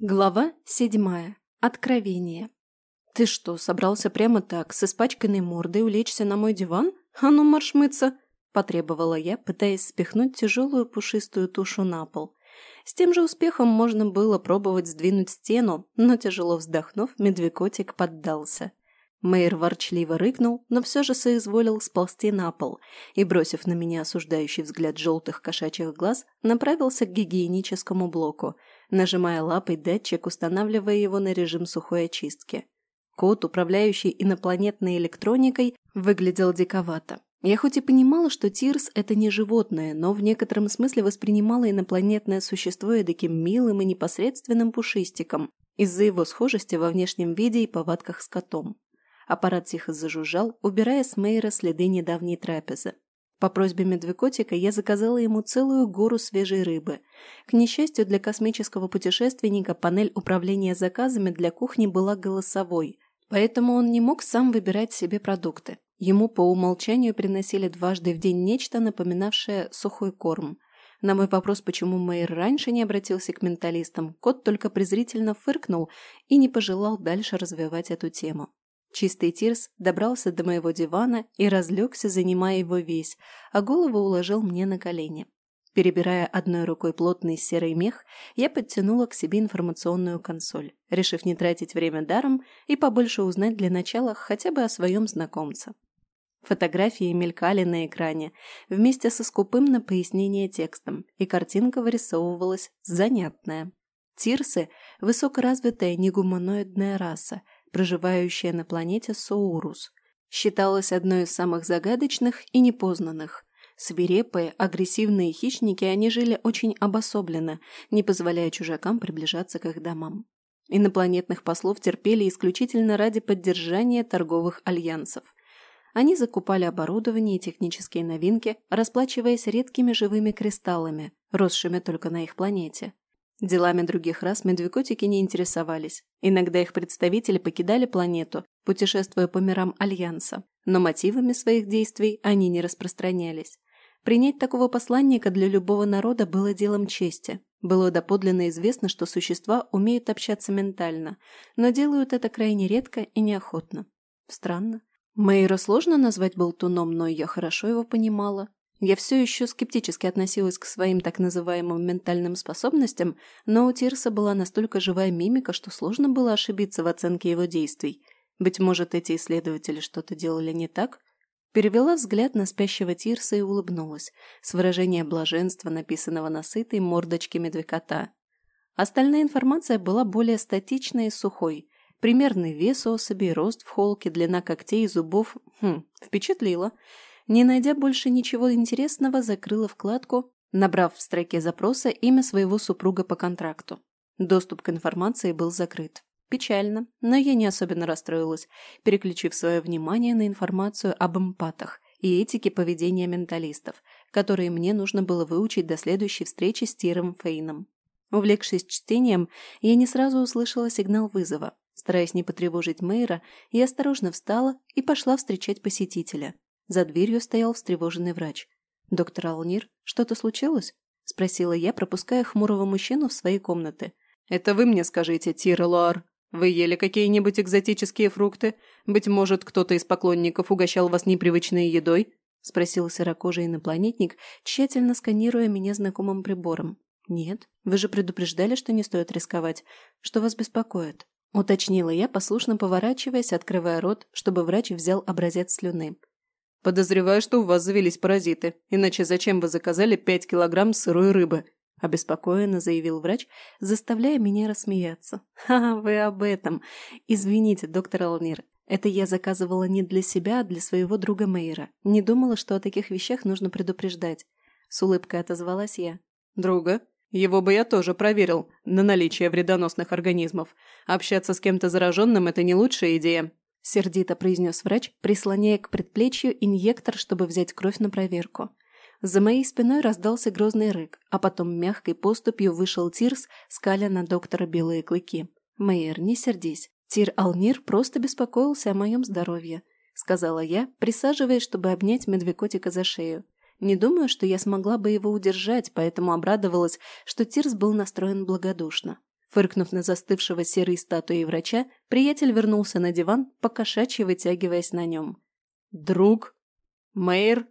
Глава седьмая. Откровение. «Ты что, собрался прямо так, с испачканной мордой улечься на мой диван? А ну марш мыться!» – потребовала я, пытаясь спихнуть тяжелую пушистую тушу на пол. С тем же успехом можно было пробовать сдвинуть стену, но тяжело вздохнув, медвекотик поддался. Мэйр ворчливо рыкнул, но все же соизволил сползти на пол и, бросив на меня осуждающий взгляд желтых кошачьих глаз, направился к гигиеническому блоку, нажимая лапой датчик, устанавливая его на режим сухой очистки. Кот, управляющий инопланетной электроникой, выглядел диковато. Я хоть и понимала, что Тирс – это не животное, но в некотором смысле воспринимала инопланетное существо таким милым и непосредственным пушистиком из-за его схожести во внешнем виде и повадках с котом. Аппарат тихо зажужжал, убирая с Мейера следы недавней трапезы. По просьбе медвекотика я заказала ему целую гору свежей рыбы. К несчастью для космического путешественника, панель управления заказами для кухни была голосовой, поэтому он не мог сам выбирать себе продукты. Ему по умолчанию приносили дважды в день нечто, напоминавшее сухой корм. На мой вопрос, почему Мэйр раньше не обратился к менталистам, кот только презрительно фыркнул и не пожелал дальше развивать эту тему. Чистый Тирс добрался до моего дивана и разлегся, занимая его весь, а голову уложил мне на колени. Перебирая одной рукой плотный серый мех, я подтянула к себе информационную консоль, решив не тратить время даром и побольше узнать для начала хотя бы о своем знакомце. Фотографии мелькали на экране, вместе со скупым на пояснение текстом, и картинка вырисовывалась занятная. Тирсы – высокоразвитая негуманоидная раса – проживающая на планете Соурус, считалась одной из самых загадочных и непознанных. Свирепые, агрессивные хищники, они жили очень обособленно, не позволяя чужакам приближаться к их домам. Инопланетных послов терпели исключительно ради поддержания торговых альянсов. Они закупали оборудование и технические новинки, расплачиваясь редкими живыми кристаллами, росшими только на их планете. Делами других рас медвекотики не интересовались. Иногда их представители покидали планету, путешествуя по мирам Альянса, но мотивами своих действий они не распространялись. Принять такого посланника для любого народа было делом чести. Было доподлинно известно, что существа умеют общаться ментально, но делают это крайне редко и неохотно. Странно. Мэйра сложно назвать болтуном, но я хорошо его понимала. Я все еще скептически относилась к своим так называемым ментальным способностям, но у Тирса была настолько живая мимика, что сложно было ошибиться в оценке его действий. Быть может, эти исследователи что-то делали не так? Перевела взгляд на спящего Тирса и улыбнулась, с выражением блаженства, написанного на сытой мордочке медвекота. Остальная информация была более статичной и сухой. Примерный вес особи, рост в холке, длина когтей и зубов хм, впечатлила. Не найдя больше ничего интересного, закрыла вкладку, набрав в строке запроса имя своего супруга по контракту. Доступ к информации был закрыт. Печально, но я не особенно расстроилась, переключив свое внимание на информацию об эмпатах и этике поведения менталистов, которые мне нужно было выучить до следующей встречи с Тиром Фейном. Увлекшись чтением, я не сразу услышала сигнал вызова. Стараясь не потревожить Мейра, я осторожно встала и пошла встречать посетителя. За дверью стоял встревоженный врач. «Доктор Алнир, что-то случилось?» – спросила я, пропуская хмурого мужчину в свои комнаты. «Это вы мне скажите, Тирелуар. Вы ели какие-нибудь экзотические фрукты? Быть может, кто-то из поклонников угощал вас непривычной едой?» – спросил серокожий инопланетник, тщательно сканируя меня знакомым прибором. «Нет, вы же предупреждали, что не стоит рисковать. Что вас беспокоит?» – уточнила я, послушно поворачиваясь, открывая рот, чтобы врач взял образец слюны. «Подозреваю, что у вас завелись паразиты. Иначе зачем вы заказали пять килограмм сырой рыбы?» – обеспокоенно заявил врач, заставляя меня рассмеяться. «Ха, вы об этом. Извините, доктор Алнир. Это я заказывала не для себя, а для своего друга Мейра. Не думала, что о таких вещах нужно предупреждать». С улыбкой отозвалась я. «Друга? Его бы я тоже проверил на наличие вредоносных организмов. Общаться с кем-то зараженным – это не лучшая идея. – сердито произнес врач, прислоняя к предплечью инъектор, чтобы взять кровь на проверку. За моей спиной раздался грозный рык, а потом мягкой поступью вышел Тирс, скаля на доктора белые клыки. «Мэйер, не сердись. Тир Алнир просто беспокоился о моем здоровье», – сказала я, присаживаясь, чтобы обнять медвекотика за шею. Не думаю, что я смогла бы его удержать, поэтому обрадовалась, что Тирс был настроен благодушно. Фыркнув на застывшего серой статуи врача, приятель вернулся на диван, покошачьи вытягиваясь на нем. «Друг? Мэйр?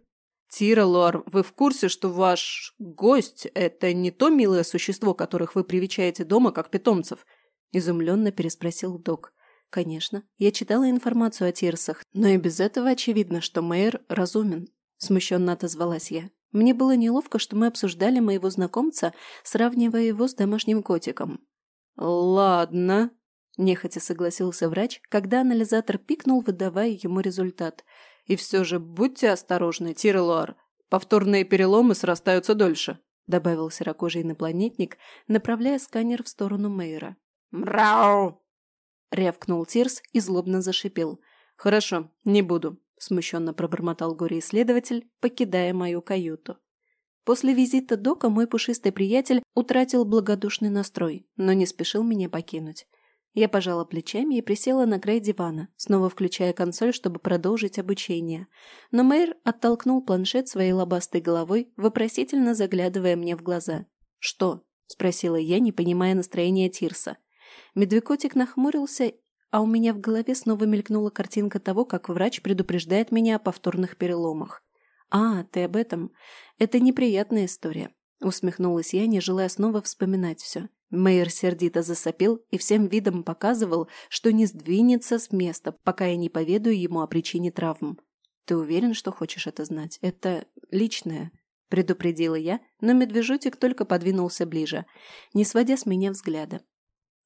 Тира вы в курсе, что ваш гость – это не то милое существо, которых вы привечаете дома как питомцев?» – изумленно переспросил док. «Конечно, я читала информацию о Тирсах, но и без этого очевидно, что Мэйр разумен», – смущенно отозвалась я. Мне было неловко, что мы обсуждали моего знакомца, сравнивая его с домашним котиком. «Ладно», – нехотя согласился врач, когда анализатор пикнул, выдавая ему результат. «И все же будьте осторожны, Тирелуар. Повторные переломы срастаются дольше», – добавил серокожий инопланетник, направляя сканер в сторону Мейра. «Мрау!» – рявкнул Тирс и злобно зашипел. «Хорошо, не буду», – смущенно пробормотал горе-исследователь, покидая мою каюту. После визита Дока мой пушистый приятель утратил благодушный настрой, но не спешил меня покинуть. Я пожала плечами и присела на край дивана, снова включая консоль, чтобы продолжить обучение. Но мэр оттолкнул планшет своей лобастой головой, вопросительно заглядывая мне в глаза. «Что?» – спросила я, не понимая настроения Тирса. Медвекотик нахмурился, а у меня в голове снова мелькнула картинка того, как врач предупреждает меня о повторных переломах. «А, ты об этом. Это неприятная история», — усмехнулась я, не желая снова вспоминать все. Мэйр сердито засопел и всем видом показывал, что не сдвинется с места, пока я не поведаю ему о причине травм. «Ты уверен, что хочешь это знать? Это личное», — предупредила я, но медвежутик только подвинулся ближе, не сводя с меня взгляда.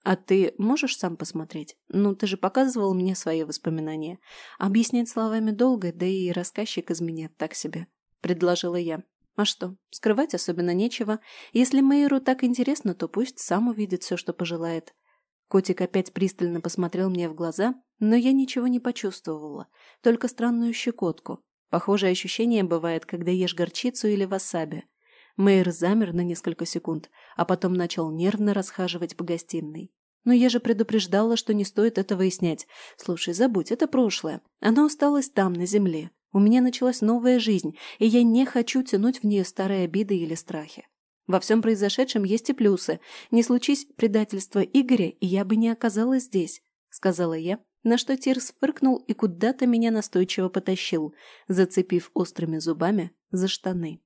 «А ты можешь сам посмотреть? Ну, ты же показывал мне свои воспоминания. Объяснять словами долго, да и рассказчик из меня так себе», — предложила я. «А что, скрывать особенно нечего. Если Мэйру так интересно, то пусть сам увидит все, что пожелает». Котик опять пристально посмотрел мне в глаза, но я ничего не почувствовала, только странную щекотку. Похожее ощущение бывает, когда ешь горчицу или васаби. Мэйр замер на несколько секунд, а потом начал нервно расхаживать по гостиной. «Но я же предупреждала, что не стоит это выяснять. Слушай, забудь, это прошлое. Оно осталось там, на земле. У меня началась новая жизнь, и я не хочу тянуть в нее старые обиды или страхи. Во всем произошедшем есть и плюсы. Не случись предательство Игоря, и я бы не оказалась здесь», — сказала я, на что Тирс фыркнул и куда-то меня настойчиво потащил, зацепив острыми зубами за штаны.